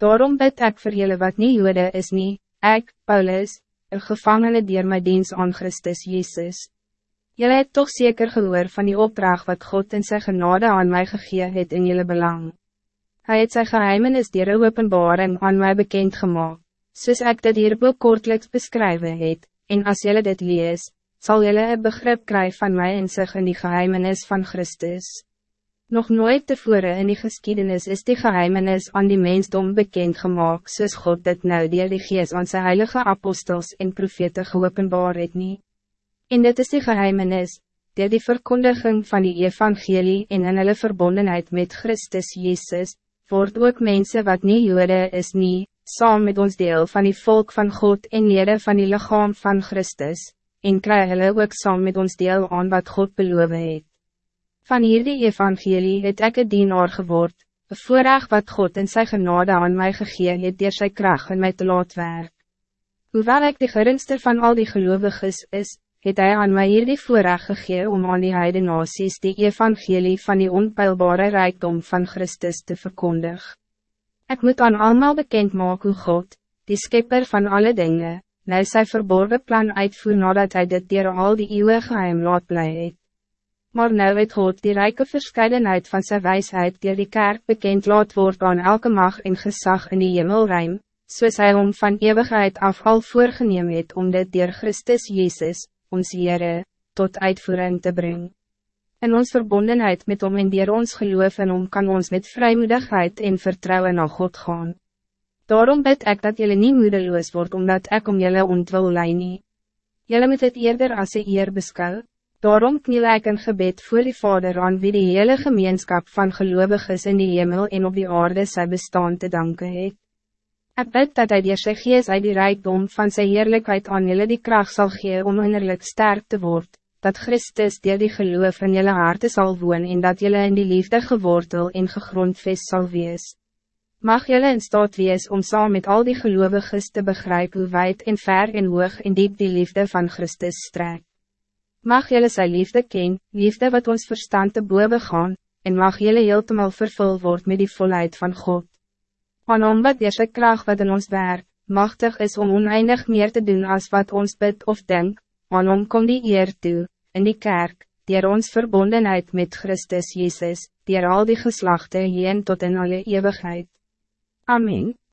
Daarom bid ik voor jullie wat niet jode is niet, ik, Paulus, een gevangene dier my diens aan Christus Jezus. Jullie het toch zeker gehoor van die opdracht wat God in zijn genade aan mij gegeven het in jullie belang. Hij het sy geheimenis dier een openbaring aan mij bekend gemaakt, soos ek dit hier kortliks beskrywe het, en as jullie dit lees, zal jullie een begrip krijgen van mij en zich in die geheimenis van Christus. Nog nooit tevoren in die geschiedenis is die geheimenis aan die mensdom bekend gemaakt, soos God dit nou dier die gees aan sy heilige apostels en profete geopenbaar het nie. En dit is die geheimenis, dier die verkondiging van die evangelie en in hulle verbondenheid met Christus Jezus, word ook mensen wat niet jode is nie, saam met ons deel van die volk van God en lede van die lichaam van Christus, en kry hulle ook saam met ons deel aan wat God beloof het. Van hierdie evangelie het ek een dienaar geword, een voorrecht wat God in sy genade aan mij gegee het door sy kracht in my te laat werk. Hoewel ik de geringste van al die gelovigen is, het hij aan mij hierdie voorrecht gegee om aan die heide nasies die evangelie van die onpeilbare rijkdom van Christus te verkondig. Ik moet aan allemaal bekend maken hoe God, die skepper van alle dingen, nou sy verborgen plan uitvoer nadat hij dit dier al die eeuwige geheim laat blij het. Maar nou het God die rijke verscheidenheid van zijn wijsheid die die kerk bekend laat word aan elke mag en gezag in die hemelruim, soos hy om van eeuwigheid af al voorgeneem het om dit dier Christus Jezus, ons Heere, tot uitvoering te brengen. In ons verbondenheid met om en dier ons geloof en om kan ons met vrijmoedigheid en vertrouwen naar God gaan. Daarom bid ik dat jullie niet moedeloos wordt omdat ik om jullie ontwil lei nie. Jullie moet het eerder als een eer beschouwen. Daarom kniel ek in gebed voor die Vader aan wie die hele gemeenschap van gelovigen in die hemel en op die aarde sy bestaan te danken het. Ek bid dat hy die sy gees uit die rijkdom van sy heerlijkheid aan julle die kracht zal gee om innerlijk sterk te worden, dat Christus dier die geloof in julle harte zal woon en dat julle in die liefde gewortel en gegrondvest zal wees. Mag julle in staat wees om saam met al die gelovigen te begrijpen hoe wijd en ver en hoog en diep die liefde van Christus strekt. Mag jelle sy liefde ken, liefde wat ons verstand te boven gaan, en mag jelle heeltemal vervul word met die volheid van God. Aan om wat jy kracht wat in ons werk, machtig is om oneindig meer te doen als wat ons bid of denk, aan om kom die eer toe, in die kerk, dier ons verbondenheid met Christus Jezus, dier al die geslachten heen tot in alle eeuwigheid. Amen.